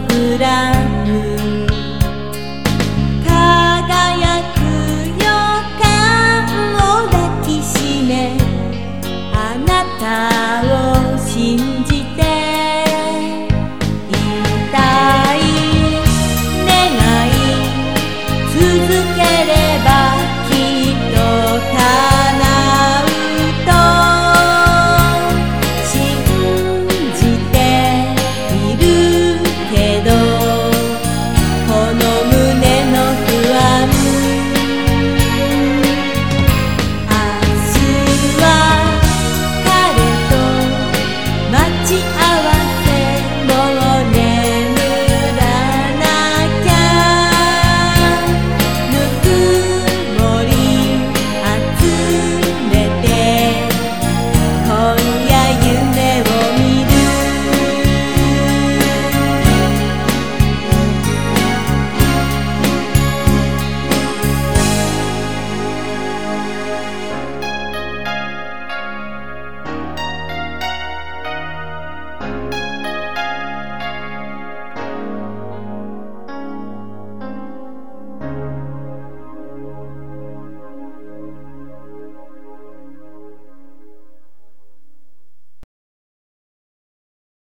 グラム」「輝く予感を抱きしめあなた」